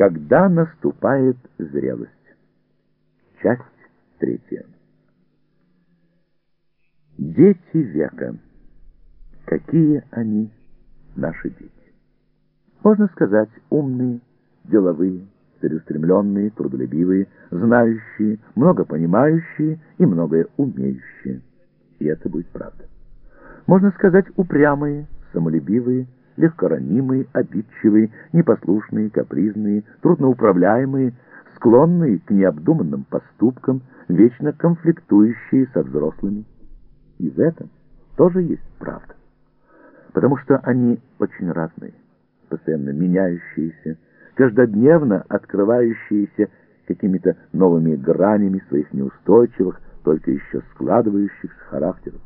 Когда наступает зрелость? Часть третья. Дети века. Какие они, наши дети? Можно сказать, умные, деловые, целеустремленные, трудолюбивые, знающие, много понимающие и многое умеющие. И это будет правда. Можно сказать, упрямые, самолюбивые, легкоранимые, обидчивые, непослушные, капризные, трудноуправляемые, склонные к необдуманным поступкам, вечно конфликтующие со взрослыми. И в этом тоже есть правда. Потому что они очень разные, постоянно меняющиеся, каждодневно открывающиеся какими-то новыми гранями своих неустойчивых, только еще складывающихся характеров.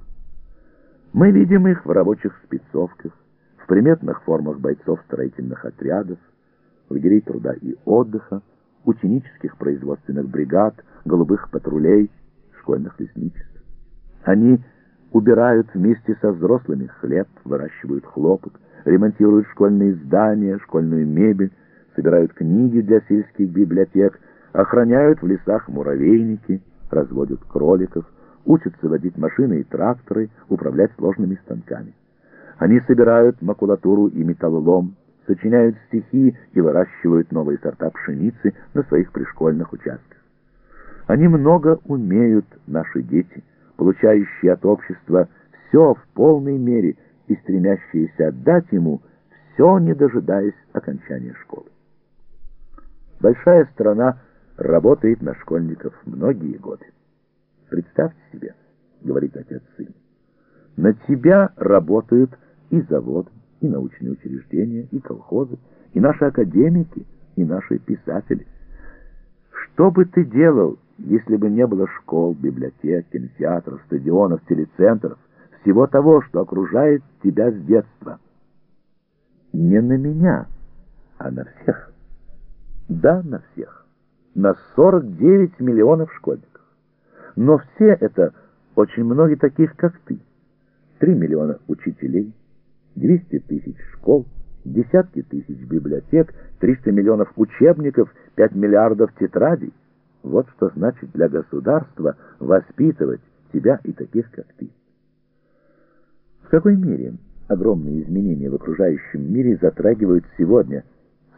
Мы видим их в рабочих спецовках, в приметных формах бойцов строительных отрядов, лагерей труда и отдыха, ученических производственных бригад, голубых патрулей, школьных лесничеств. Они убирают вместе со взрослыми хлеб, выращивают хлопок, ремонтируют школьные здания, школьную мебель, собирают книги для сельских библиотек, охраняют в лесах муравейники, разводят кроликов, учатся водить машины и тракторы, управлять сложными станками. Они собирают макулатуру и металлолом, сочиняют стихи и выращивают новые сорта пшеницы на своих пришкольных участках. Они много умеют, наши дети, получающие от общества все в полной мере и стремящиеся отдать ему все, не дожидаясь окончания школы. Большая страна работает на школьников многие годы. Представьте себе, говорит отец сын, на тебя работают и заводы, и научные учреждения, и колхозы, и наши академики, и наши писатели. Что бы ты делал, если бы не было школ, библиотек, кинотеатров, стадионов, телецентров, всего того, что окружает тебя с детства? Не на меня, а на всех. Да, на всех. На 49 миллионов школьников. Но все это очень многие таких, как ты. 3 миллиона учителей, 200 тысяч школ, десятки тысяч библиотек, 300 миллионов учебников, 5 миллиардов тетрадей. Вот что значит для государства воспитывать тебя и таких, как ты. В какой мере огромные изменения в окружающем мире затрагивают сегодня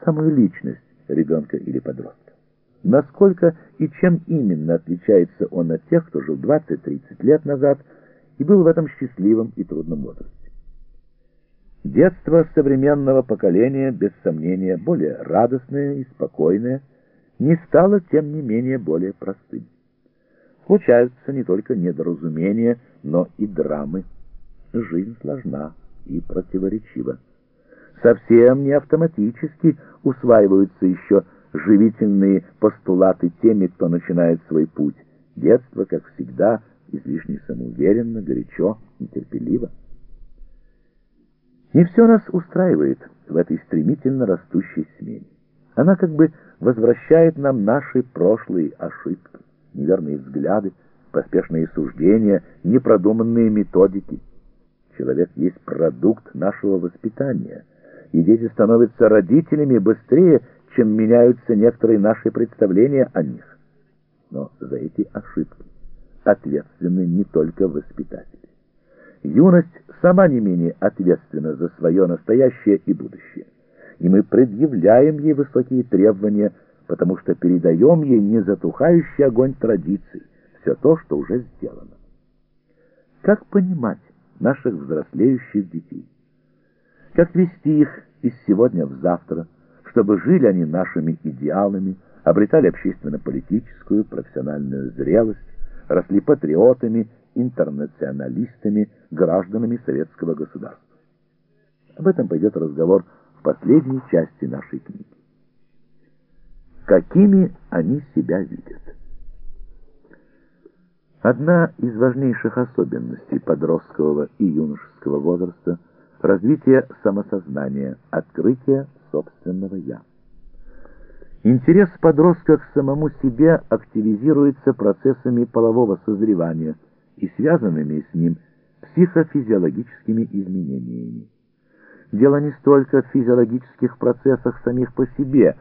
самую личность ребенка или подростка? Насколько и чем именно отличается он от тех, кто жил 20-30 лет назад и был в этом счастливом и трудном возрасте? Детство современного поколения, без сомнения, более радостное и спокойное, не стало, тем не менее, более простым. Случаются не только недоразумения, но и драмы. Жизнь сложна и противоречива. Совсем не автоматически усваиваются еще живительные постулаты теми, кто начинает свой путь. Детство, как всегда, излишне самоуверенно, горячо, нетерпеливо. Не все нас устраивает в этой стремительно растущей смене. Она как бы возвращает нам наши прошлые ошибки, неверные взгляды, поспешные суждения, непродуманные методики. Человек есть продукт нашего воспитания, и дети становятся родителями быстрее, чем меняются некоторые наши представления о них. Но за эти ошибки ответственны не только воспитатели. Юность сама не менее ответственна за свое настоящее и будущее. И мы предъявляем ей высокие требования, потому что передаем ей незатухающий огонь традиций, все то, что уже сделано. Как понимать наших взрослеющих детей? Как вести их из сегодня в завтра, чтобы жили они нашими идеалами, обретали общественно-политическую, профессиональную зрелость, росли патриотами интернационалистами, гражданами советского государства. Об этом пойдет разговор в последней части нашей книги. Какими они себя видят? Одна из важнейших особенностей подросткового и юношеского возраста – развитие самосознания, открытие собственного «я». Интерес подростка к самому себе активизируется процессами полового созревания – и связанными с ним психофизиологическими изменениями. Дело не столько в физиологических процессах самих по себе,